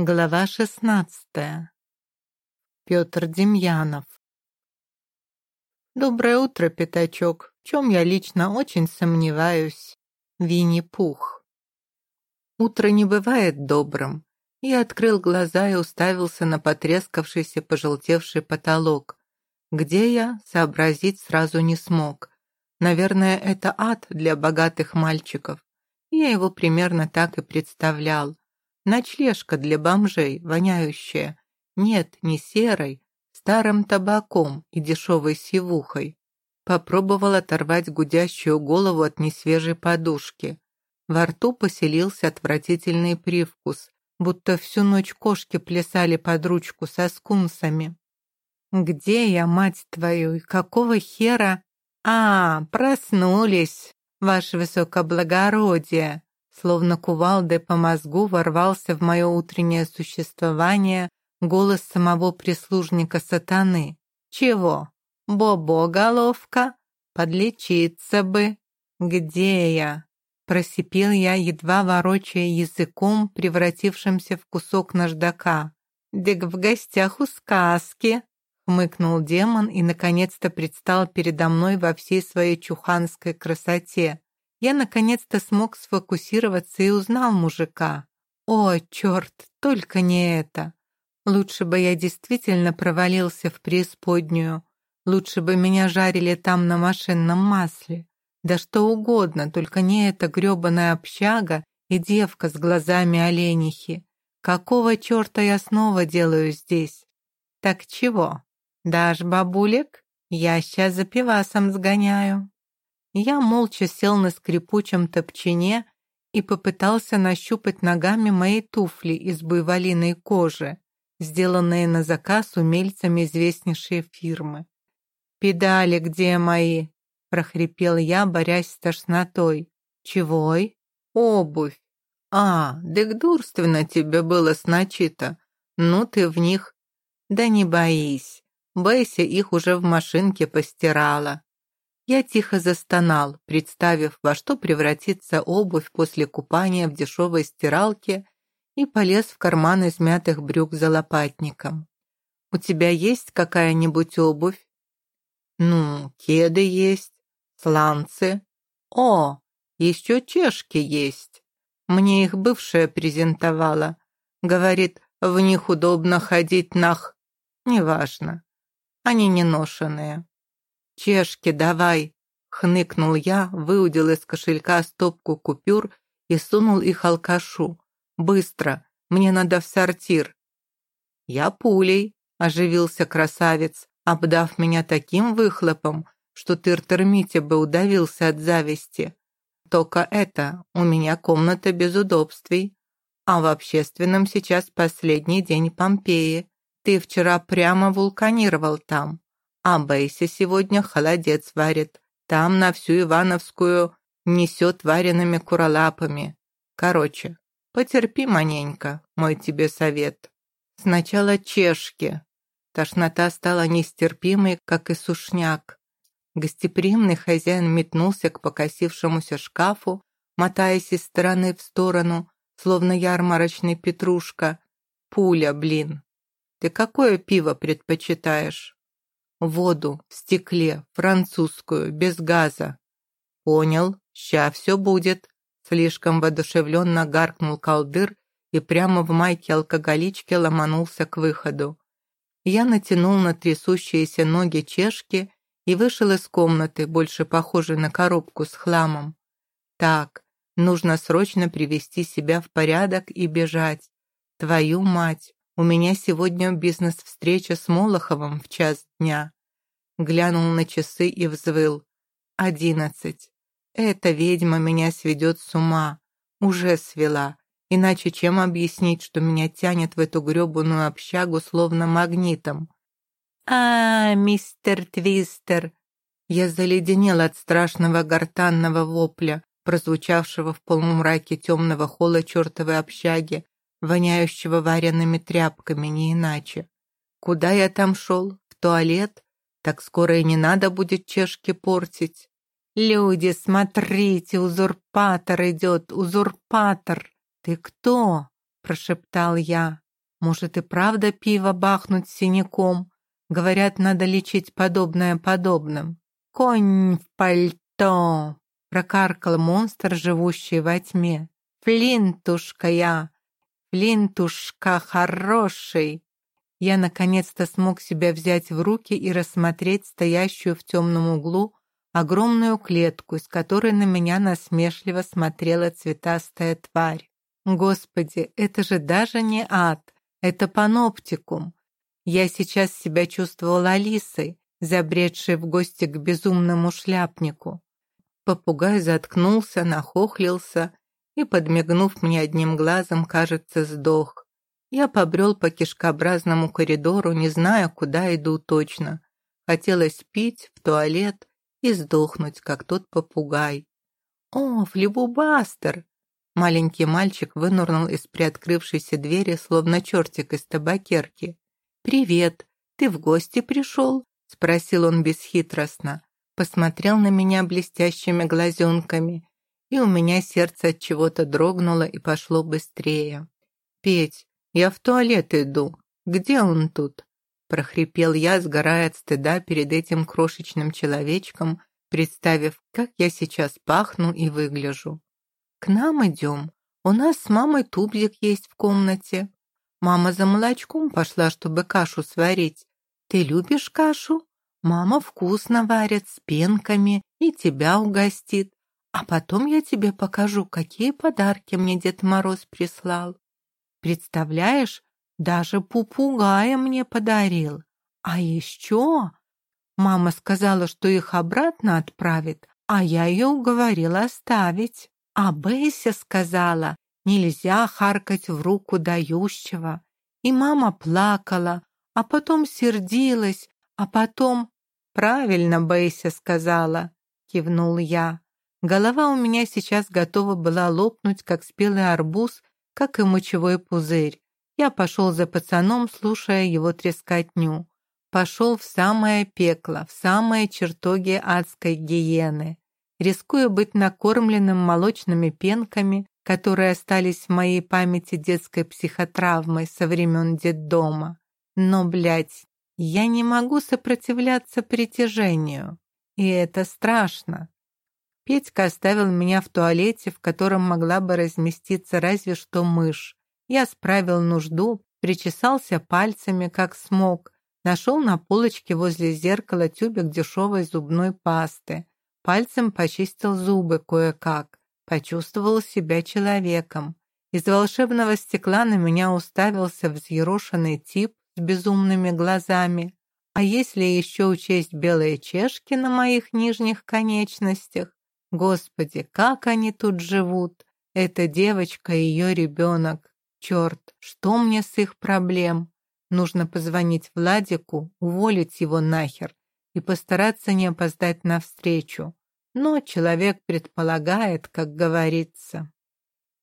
Глава шестнадцатая. Петр Демьянов. Доброе утро, пятачок, в чем я лично очень сомневаюсь. Винни-Пух. Утро не бывает добрым. Я открыл глаза и уставился на потрескавшийся, пожелтевший потолок. Где я, сообразить сразу не смог. Наверное, это ад для богатых мальчиков. Я его примерно так и представлял Ночлежка для бомжей, воняющая. Нет, не серой, старым табаком и дешевой сивухой. Попробовал оторвать гудящую голову от несвежей подушки. Во рту поселился отвратительный привкус, будто всю ночь кошки плясали под ручку со скунсами. «Где я, мать твою, и какого хера?» «А, проснулись, ваше высокоблагородие!» Словно кувалдой по мозгу ворвался в мое утреннее существование голос самого прислужника сатаны. «Чего? Бобо, головка? Подлечиться бы! Где я?» Просипел я, едва ворочая языком, превратившимся в кусок наждака. «Дик в гостях у сказки!» Хмыкнул демон и, наконец-то, предстал передо мной во всей своей чуханской красоте я наконец-то смог сфокусироваться и узнал мужика. О, черт, только не это. Лучше бы я действительно провалился в преисподнюю. Лучше бы меня жарили там на машинном масле. Да что угодно, только не эта грёбаная общага и девка с глазами оленихи. Какого черта я снова делаю здесь? Так чего? Дашь бабулек? Я сейчас за пивасом сгоняю. Я молча сел на скрипучем топчине и попытался нащупать ногами мои туфли из буйволиной кожи, сделанные на заказ умельцами известнейшей фирмы. «Педали где мои?» — прохрипел я, борясь с тошнотой. «Чегой?» «Обувь». «А, дык дурственно тебе было сначито. Ну ты в них...» «Да не боись. Бейся их уже в машинке постирала. Я тихо застонал, представив, во что превратится обувь после купания в дешевой стиралке, и полез в карман измятых брюк за лопатником. «У тебя есть какая-нибудь обувь?» «Ну, кеды есть, сланцы. О, еще чешки есть. Мне их бывшая презентовала. Говорит, в них удобно ходить нах... Неважно. Они не ношеные. «Чешки давай!» — хныкнул я, выудил из кошелька стопку купюр и сунул их алкашу. «Быстро! Мне надо в сортир!» «Я пулей!» — оживился красавец, обдав меня таким выхлопом, что тыр-термите бы удавился от зависти. «Только это, у меня комната без удобствий, а в общественном сейчас последний день Помпеи. Ты вчера прямо вулканировал там. А Бейси сегодня холодец варит. Там на всю Ивановскую несет вареными куролапами. Короче, потерпи маненько, мой тебе совет. Сначала чешки. Тошнота стала нестерпимой, как и сушняк. Гостеприимный хозяин метнулся к покосившемуся шкафу, мотаясь из стороны в сторону, словно ярмарочный петрушка. Пуля, блин. Ты какое пиво предпочитаешь? Воду в стекле, французскую, без газа. Понял, ща все будет. Слишком воодушевленно гаркнул колдыр и прямо в майке алкоголички ломанулся к выходу. Я натянул на трясущиеся ноги чешки и вышел из комнаты, больше похожей на коробку с хламом. Так, нужно срочно привести себя в порядок и бежать. Твою мать, у меня сегодня бизнес-встреча с Молоховым в час дня. Глянул на часы и взвыл. Одиннадцать. Эта ведьма меня сведет с ума. Уже свела. Иначе чем объяснить, что меня тянет в эту грёбаную общагу словно магнитом? «А, мистер Твистер!» Я заледенел от страшного гортанного вопля, прозвучавшего в полумраке темного холла чертовой общаги, воняющего вареными тряпками, не иначе. Куда я там шел? В туалет? Так скоро и не надо будет чешки портить. Люди, смотрите, узурпатор идет, узурпатор. Ты кто? Прошептал я. Может и правда пиво бахнуть синяком? Говорят, надо лечить подобное подобным. «Конь в пальто!» — прокаркал монстр, живущий во тьме. «Флинтушка я! Флинтушка хороший!» Я наконец-то смог себя взять в руки и рассмотреть стоящую в темном углу огромную клетку, из которой на меня насмешливо смотрела цветастая тварь. Господи, это же даже не ад, это паноптикум. Я сейчас себя чувствовала Алисой, забредшей в гости к безумному шляпнику. Попугай заткнулся, нахохлился и, подмигнув мне одним глазом, кажется, сдох. Я побрел по кишкообразному коридору, не зная, куда иду точно. Хотелось пить, в туалет и сдохнуть, как тот попугай. «О, флебубастер!» Маленький мальчик вынурнул из приоткрывшейся двери, словно чертик из табакерки. «Привет! Ты в гости пришел?» — спросил он бесхитростно. Посмотрел на меня блестящими глазенками, и у меня сердце от чего-то дрогнуло и пошло быстрее. «Петь, я в туалет иду. Где он тут?» прохрипел я, сгорая от стыда перед этим крошечным человечком, представив, как я сейчас пахну и выгляжу. «К нам идем. У нас с мамой тубзик есть в комнате. Мама за молочком пошла, чтобы кашу сварить. Ты любишь кашу? Мама вкусно варит с пенками и тебя угостит. А потом я тебе покажу, какие подарки мне Дед Мороз прислал. Представляешь, даже попугая мне подарил. А еще мама сказала, что их обратно отправит, а я ее уговорила оставить. А Бейся сказала, нельзя харкать в руку дающего. И мама плакала, а потом сердилась, а потом... «Правильно Бейся сказала», — кивнул я. Голова у меня сейчас готова была лопнуть, как спелый арбуз, как и мочевой пузырь. Я пошел за пацаном, слушая его трескотню. Пошел в самое пекло, в самые чертоги адской гиены. Рискуя быть накормленным молочными пенками, которые остались в моей памяти детской психотравмой со времен детдома. Но, блядь, я не могу сопротивляться притяжению. И это страшно. Петька оставил меня в туалете, в котором могла бы разместиться разве что мышь. Я справил нужду, причесался пальцами, как смог, нашел на полочке возле зеркала тюбик дешевой зубной пасты, пальцем почистил зубы кое-как, почувствовал себя человеком. Из волшебного стекла на меня уставился взъерошенный тип с безумными глазами. А если еще учесть белые чешки на моих нижних конечностях? Господи, как они тут живут! Эта девочка и ее ребенок. Черт, что мне с их проблем? Нужно позвонить Владику, уволить его нахер и постараться не опоздать на встречу. Но человек предполагает, как говорится.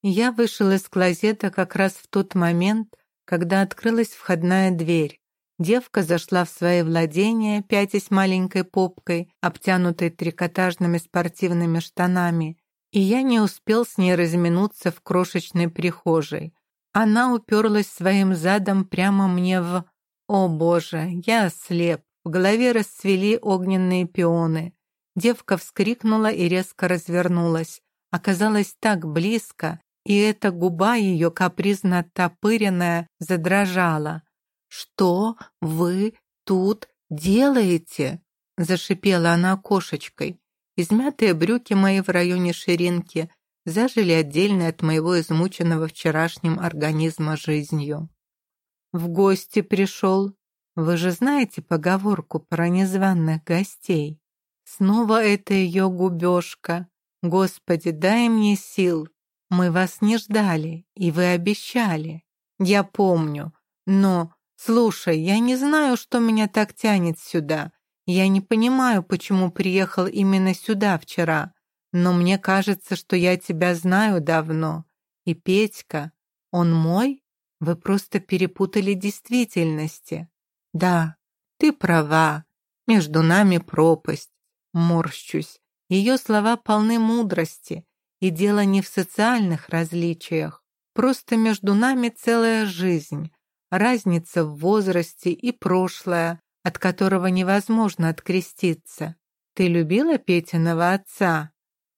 Я вышел из клозета как раз в тот момент, когда открылась входная дверь. Девка зашла в свои владения, пятясь маленькой попкой, обтянутой трикотажными спортивными штанами, и я не успел с ней разминуться в крошечной прихожей. Она уперлась своим задом прямо мне в... О боже, я ослеп. В голове расцвели огненные пионы. Девка вскрикнула и резко развернулась. Оказалась так близко, и эта губа ее, капризно оттопыренная, задрожала. «Что вы тут делаете?» — зашипела она кошечкой. Измятые брюки мои в районе ширинки зажили отдельно от моего измученного вчерашним организма жизнью. В гости пришел. Вы же знаете поговорку про незваных гостей. Снова это ее губежка. Господи, дай мне сил. Мы вас не ждали, и вы обещали. Я помню. Но, слушай, я не знаю, что меня так тянет сюда. Я не понимаю, почему приехал именно сюда вчера. Но мне кажется, что я тебя знаю давно. И Петька, он мой? Вы просто перепутали действительности. Да, ты права. Между нами пропасть. Морщусь. Ее слова полны мудрости. И дело не в социальных различиях. Просто между нами целая жизнь. Разница в возрасте и прошлое, от которого невозможно откреститься. Ты любила Петиного отца?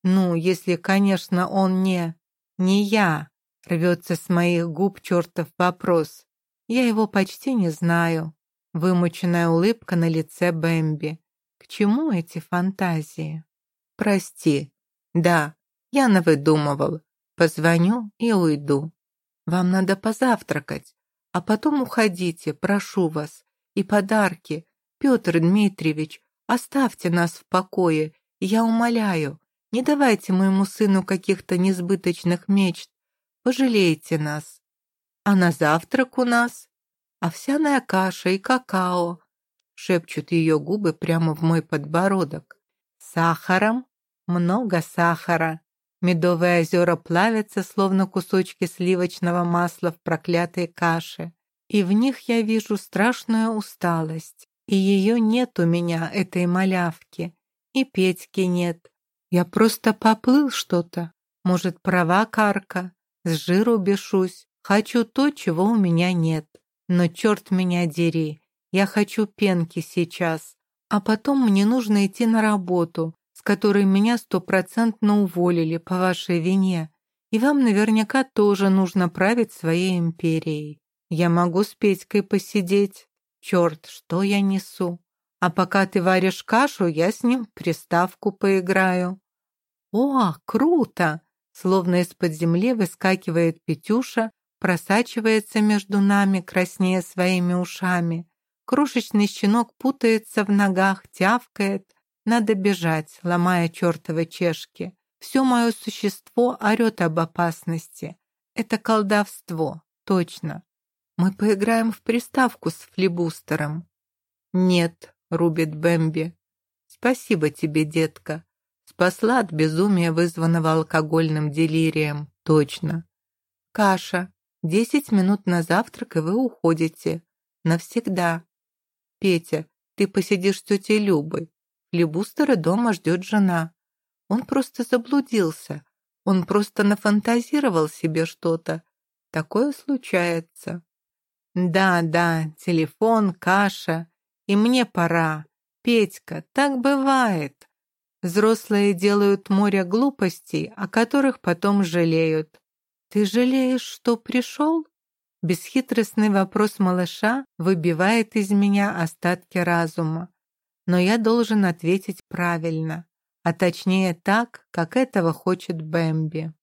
Ну, если, конечно, он не... не я. Рвется с моих губ чертов вопрос. Я его почти не знаю. Вымученная улыбка на лице Бэмби. К чему эти фантазии? Прости. Да, я навыдумывал. Позвоню и уйду. Вам надо позавтракать, а потом уходите, прошу вас. И подарки. Петр Дмитриевич, оставьте нас в покое. Я умоляю, не давайте моему сыну каких-то несбыточных мечт. Пожалейте нас. А на завтрак у нас овсяная каша и какао. Шепчут ее губы прямо в мой подбородок. Сахаром? Много сахара. Медовые озера плавятся, словно кусочки сливочного масла в проклятой каше. И в них я вижу страшную усталость. И ее нет у меня, этой малявки. И Петьки нет. Я просто поплыл что-то. Может, права Карка? С жиру бешусь. Хочу то, чего у меня нет. Но черт меня дери. Я хочу пенки сейчас. А потом мне нужно идти на работу, с которой меня стопроцентно уволили по вашей вине. И вам наверняка тоже нужно править своей империей. Я могу с Петькой посидеть. Черт, что я несу? А пока ты варишь кашу, я с ним приставку поиграю. О, круто! Словно из-под земли выскакивает Петюша, просачивается между нами, краснея своими ушами. Крошечный щенок путается в ногах, тявкает. Надо бежать, ломая чертовы чешки. Все мое существо орет об опасности. Это колдовство, точно. Мы поиграем в приставку с флибустером. Нет, рубит Бэмби. Спасибо тебе, детка. Спасла от безумия, вызванного алкогольным делирием. Точно. Каша. Десять минут на завтрак, и вы уходите. Навсегда. Петя, ты посидишь с тетей Любой. Флибустера дома ждет жена. Он просто заблудился. Он просто нафантазировал себе что-то. Такое случается. Да, да, телефон, каша. И мне пора. Петька, так бывает. Взрослые делают море глупостей, о которых потом жалеют. Ты жалеешь, что пришел? Бесхитростный вопрос малыша выбивает из меня остатки разума. Но я должен ответить правильно, а точнее так, как этого хочет Бэмби.